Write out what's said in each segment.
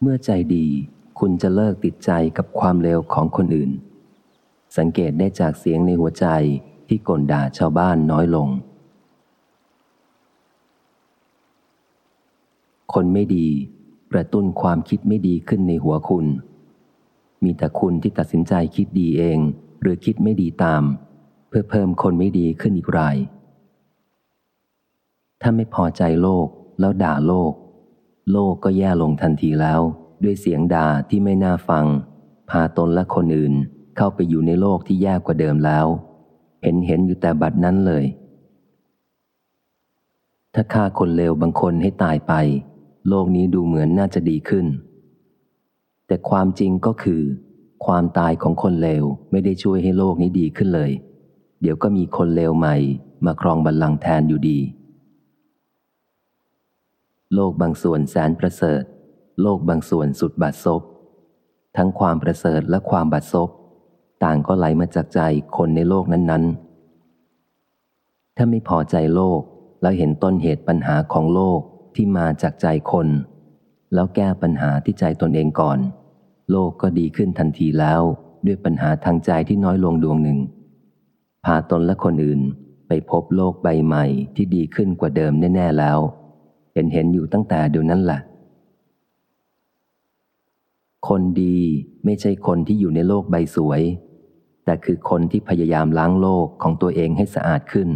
เมื่อใจดีคุณจะเลิกติดใจกับความเลวของคนอื่น สังเกตได้จากเสียงในหัวใจที่กลด่าชาวบ้านน้อยลง คนไม่ดี กระตุ้นความคิดไม่ดีขึ้นในหัวคุณ มีแต่คุณที่ตัดสินใจคิดดีเอง หรือคิดไม่ดีตาม เพื่อเพิ่มคนไม่ดีขึ้นอีกราย ถ้าไม่พอใจโลกแล้วด่าโลก โลกก็แย่ลงทันทีแล้ว ด้วยเสียงด่าที่ไม่น่าฟัง พาตนและคนอื่นเข้าไปอยู่ในโลกที่แย่กว่าเดิมแล้ว เห็นเห็นอยู่แต่บัดนั้นเลย ถ้าฆ่าคนเลวบางคนให้ตายไป โลกนี้ดูเหมือนน่าจะดีขึ้น แต่ความจริงก็คือ ความตายของคนเลวไม่ได้ช่วยให้โลกนี้ดีขึ้นเลย เดี๋ยวก็มีคนเลวใหม่ มาครองบัลลังก์แทนอยู่ดี โลกบางส่วนแสนประเสริฐ โลกบางส่วนสุดบาดซบ ทั้งความประเสริฐและความบาดซบ ต่างก็ไหลมาจากใจคนในโลกนั้น ๆ ถ้าไม่พอใจโลกแล้วเห็นต้นเหตุปัญหาของโลกที่มาจากใจคน แล้วแก้ปัญหาที่ใจตนเองก่อน โลกก็ดีขึ้นทันทีแล้วด้วยปัญหาทางใจที่น้อยลงดวงหนึ่ง พาตนและคนอื่นไปพบโลกใบใหม่ที่ดีขึ้นกว่าเดิมแน่ ๆ แล้ว ห็นเห็นอยู่ตั้งแต่เดี๋ยวนั้นแหละ คนดีไม่ใช่คนที่อยู่ในโลกใบสวย แต่คือคนที่พยายามล้างโลกของตัวเองให้สะอาดขึ้น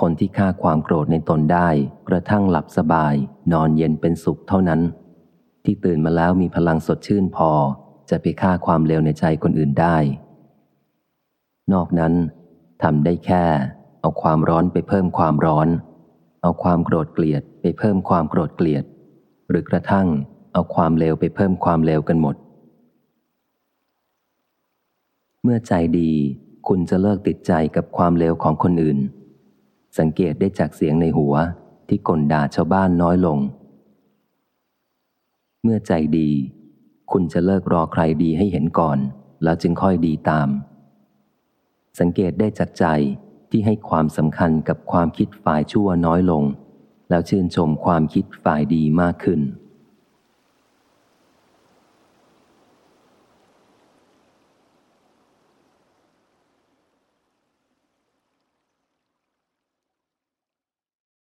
คนที่ฆ่าความโกรธในตนได้กระทั่งหลับสบาย นอนเย็นเป็นสุขเท่านั้น ที่ตื่นมาแล้วมีพลังสดชื่นพอจะไปฆ่าความเลวในใจคนอื่นได้ นอกนั้นทำได้แค่ เอาความร้อนไปเพิ่มความร้อน เอาความโกรธเกลียดไปเพิ่มความโกรธเกลียด หรือกระทั่งเอาความเลวไปเพิ่มความเลวกันหมด เมื่อใจดีคุณจะเลิกติดใจกับความเลวของคนอื่น สังเกตได้จากเสียงในหัวที่กลด่าชาวบ้านน้อยลง เมื่อใจดี คุณจะเลิกรอใครดีให้เห็นก่อน แล้วจึงค่อยดีตาม สังเกตได้จากใจ ที่ให้ความสำคัญกับความคิดฝ่ายชั่วน้อยลง แล้วชื่นชมความคิดฝ่ายดีมากขึ้น